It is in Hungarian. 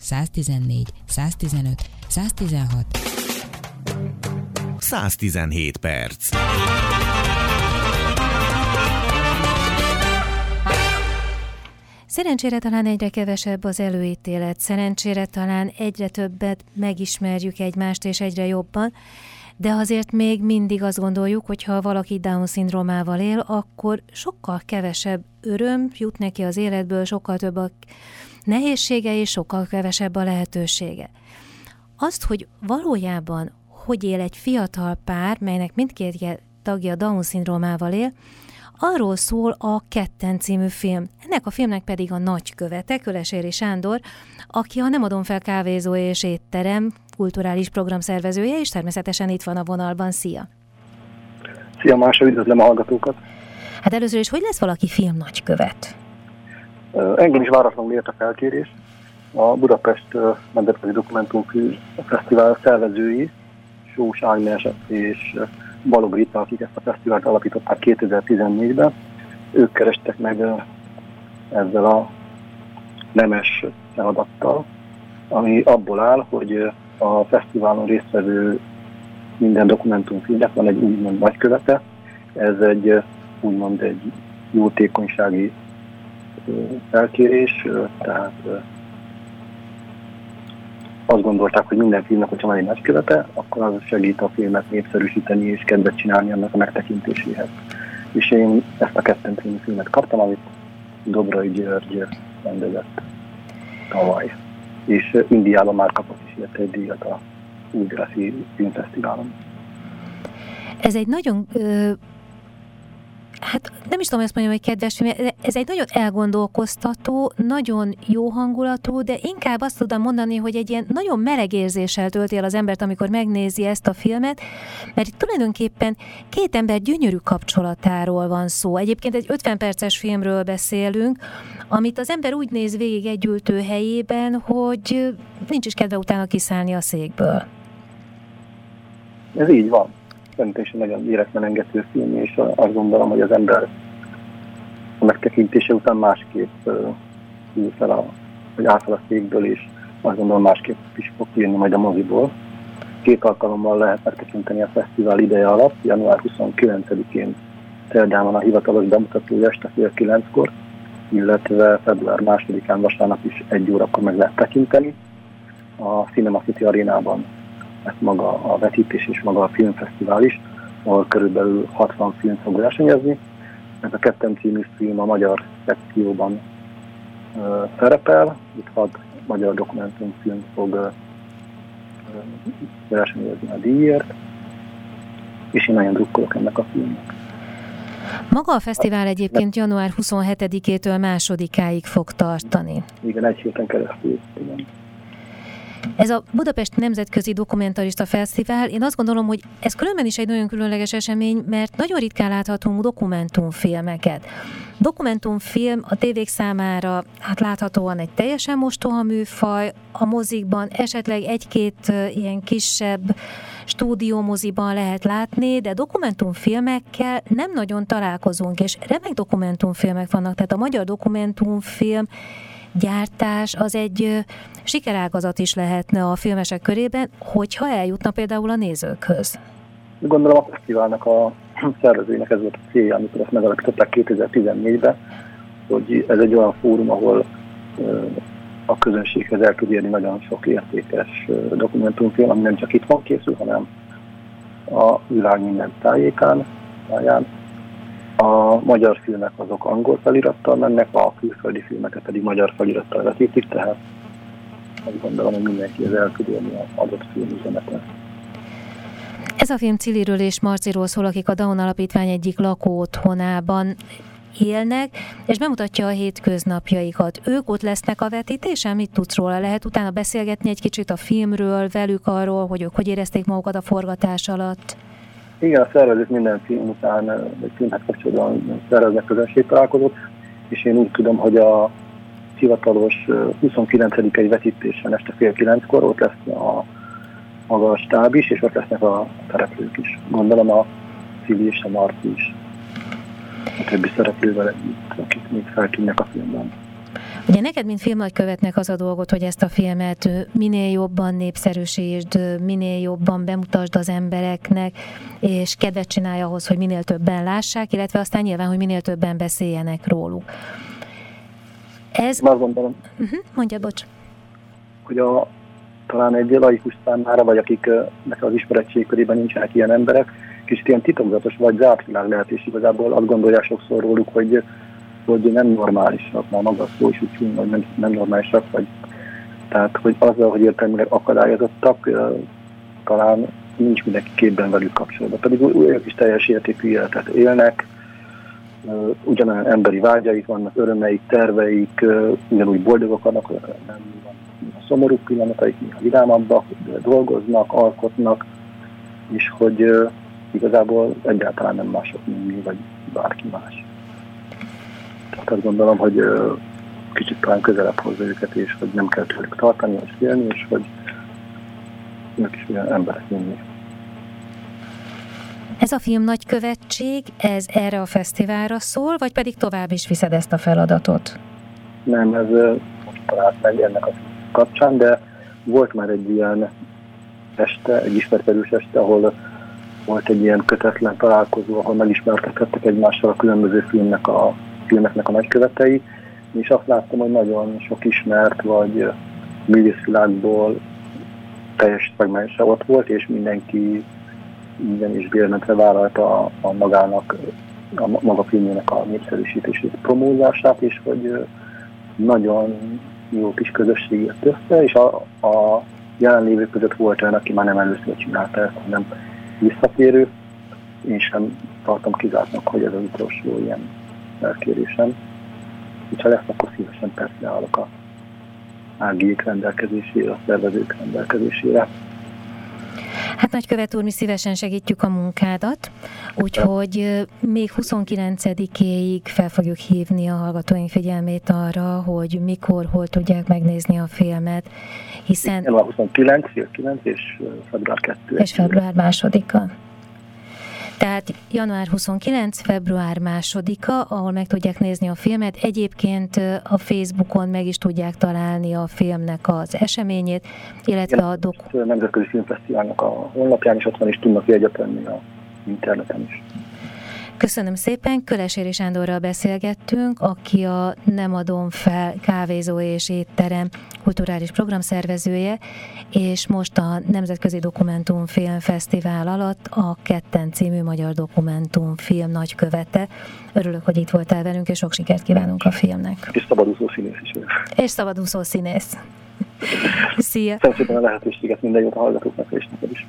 114, 115, 116. 117 perc. Szerencsére talán egyre kevesebb az előítélet, szerencsére talán egyre többet megismerjük egymást, és egyre jobban, de azért még mindig azt gondoljuk, hogy ha valaki Down-szindrómával él, akkor sokkal kevesebb öröm jut neki az életből, sokkal több a nehézsége és sokkal kevesebb a lehetősége. Azt, hogy valójában hogy él egy fiatal pár, melynek mindkét tagja Down-szindrómával él, arról szól a Ketten című film. Ennek a filmnek pedig a nagykövete, Köleséri Sándor, aki a Nem adom fel kávézó és étterem kulturális programszervezője, és természetesen itt van a vonalban. Szia! Szia Mása, üdvözlöm a hallgatókat! Hát először is, hogy lesz valaki film nagykövet? Engem is váratlanul ért a felkérés. A Budapest Nemzetközi Dokumentumfilm Fesztivál szervezői, Sós Ágnes és Balog Rita, akik ezt a fesztivált alapították 2014-ben, ők kerestek meg ezzel a nemes feladattal, ami abból áll, hogy a fesztiválon résztvevő minden dokumentumfilmnek van egy úgymond nagykövete, ez egy úgymond egy jótékonysági felkérés, tehát azt gondolták, hogy minden filmnek, hogyha van egy nagykövete, akkor az segít a filmet népszerűsíteni és kedvet csinálni annak a megtekintéséhez. És én ezt a ketten filmet kaptam, amit Dobrai György rendezett tavaly. És Indiában már kapott is érte egy díjat a Újgrászi Filmfesztiválon. Ez egy nagyon ö, hát nem is tudom ezt mondjam, hogy kedves, ez egy nagyon elgondolkoztató, nagyon jó hangulatú, de inkább azt tudom mondani, hogy egy ilyen nagyon meleg érzéssel tölti el az embert, amikor megnézi ezt a filmet, mert itt tulajdonképpen két ember gyönyörű kapcsolatáról van szó. Egyébként egy 50 perces filmről beszélünk, amit az ember úgy néz végig egy ültő helyében, hogy nincs is kedve utána kiszállni a székből. Ez így van szerintem is egy nagyon életmenengető film, és azt gondolom, hogy az ember a megtekintése után másképp húz fel, a, vagy átfel a székből, és azt gondolom másképp is fog jönni majd a moziból. Két alkalommal lehet megtekinteni a fesztivál ideje alatt, január 29-én szerdán van a hivatalos bemutató este fél kilenckor, illetve február 2-án vasárnap is egy órakor meg lehet tekinteni. A Cinema City arénában ez maga a vetítés és maga a filmfesztivál is, ahol körülbelül 60 film fog versenyezni. Ez a ketten című film a magyar szekcióban uh, szerepel, itt hat magyar dokumentumfilm fog uh, versenyezni a díjért, és én nagyon drukkolok ennek a filmnek. Maga a fesztivál egyébként január 27-től másodikáig fog tartani. Igen, egy héten keresztül. Igen. Ez a Budapest Nemzetközi Dokumentarista Fesztivál, én azt gondolom, hogy ez különben is egy nagyon különleges esemény, mert nagyon ritkán láthatunk dokumentumfilmeket. Dokumentumfilm a tévék számára hát láthatóan egy teljesen mostoha műfaj, a mozikban esetleg egy-két ilyen kisebb stúdiómoziban lehet látni, de dokumentumfilmekkel nem nagyon találkozunk, és remek dokumentumfilmek vannak, tehát a magyar dokumentumfilm gyártás az egy sikerágazat is lehetne a filmesek körében, hogyha eljutna például a nézőkhöz. Gondolom a fesztiválnak a szervezőinek ez volt a célja, amikor ezt megalapították 2014-ben, hogy ez egy olyan fórum, ahol a közönséghez el tud érni nagyon sok értékes dokumentumfilm, ami nem csak itt van készül, hanem a világ minden tájékán, táján. A magyar filmek azok angol felirattal mennek, a külföldi filmeket pedig magyar felirattal vetítik, tehát azt gondolom, hogy mindenki ez el az adott filmüzenetet. Ez a film Ciliről és Marciról szól, akik a Down Alapítvány egyik lakó otthonában élnek, és bemutatja a hétköznapjaikat. Ők ott lesznek a vetítésen? Mit tudsz róla? Lehet utána beszélgetni egy kicsit a filmről, velük arról, hogy ők hogy érezték magukat a forgatás alatt? Igen, a szervezők minden film után, vagy filmhez kapcsolatban szerveznek közönségtalálkozót, és én úgy tudom, hogy a hivatalos 29-i vetítésen este fél kilenckor ott lesz a maga a stáb is, és ott lesznek a szereplők is. Gondolom a Cili és a Marci is. A többi szereplővel együtt, akik még feltűnnek a filmben. Ugye neked, mint filmnagykövetnek az a dolgot, hogy ezt a filmet minél jobban népszerűsítsd, minél jobban bemutasd az embereknek, és kedvet csinálja ahhoz, hogy minél többen lássák, illetve aztán nyilván, hogy minél többen beszéljenek róluk. Ez... Azt gondolom. Uh-huh, mondja, bocs. Hogy a, talán egy laikus számára, vagy akiknek az ismerettség körében nincsenek ilyen emberek, kicsit ilyen titokzatos vagy zárt világ lehet, és igazából azt gondolják sokszor róluk, hogy, hogy nem normálisak, már maga szó is úgy hogy nem, nem normálisak, vagy tehát, hogy azzal, hogy értelmileg akadályozottak, talán nincs mindenki képben velük kapcsolatban. Pedig ők is teljes értékű életet élnek, ugyanolyan emberi vágyaik vannak, örömeik, terveik, ugyanúgy boldogok vannak, nem a szomorú pillanataik, a vidámabbak, dolgoznak, alkotnak, és hogy igazából egyáltalán nem mások, mint mi, vagy bárki más. Tehát azt gondolom, hogy kicsit talán közelebb hozza őket, és hogy nem kell tőlük tartani, vagy félni, és hogy ők is olyan emberek, mi. Ez a film nagykövetség, ez erre a fesztiválra szól, vagy pedig tovább is viszed ezt a feladatot? Nem, ez most talált meg ennek a kapcsán, de volt már egy ilyen este, egy ismerkedős este, ahol volt egy ilyen kötetlen találkozó, ahol megismerkedhettek egymással a különböző filmnek a, filmeknek a nagykövetei, és azt láttam, hogy nagyon sok ismert, vagy művészvilágból teljes szegmense ott volt, és mindenki minden is bérmentre vállalta a, a magának, a maga filmjének a népszerűsítését, promózását, és hogy nagyon jó kis közösség jött össze, és a, a jelenlévők között volt olyan, aki már nem először csinálta ezt, hanem visszatérő, én sem tartom kizártnak, hogy ez az utolsó ilyen elkérésem. És ha lesz, akkor szívesen persze állok a ágiék rendelkezésére, a szervezők rendelkezésére. Hát nagykövet úr, mi szívesen segítjük a munkádat, úgyhogy még 29-éig fel fogjuk hívni a hallgatóink figyelmét arra, hogy mikor, hol tudják megnézni a filmet, hiszen... Január 29, 9 és február 2. És február másodika. Tehát január 29, február másodika, ahol meg tudják nézni a filmet. Egyébként a Facebookon meg is tudják találni a filmnek az eseményét, illetve a dok... A Nemzetközi Filmfesztiválnak a honlapján is ott van, és tudnak jegyet venni a interneten is. Köszönöm szépen, Köleséri Sándorral beszélgettünk, aki a Nem adom fel kávézó és étterem kulturális programszervezője, és most a Nemzetközi Dokumentumfilm Fesztivál alatt a Ketten című magyar dokumentumfilm nagykövete. Örülök, hogy itt voltál velünk, és sok sikert kívánunk a filmnek. És szabadúszó színész is. És szabadúszó színész. Szia! Köszönöm szépen a lehetőséget, minden jót a hallgatóknak és neked is.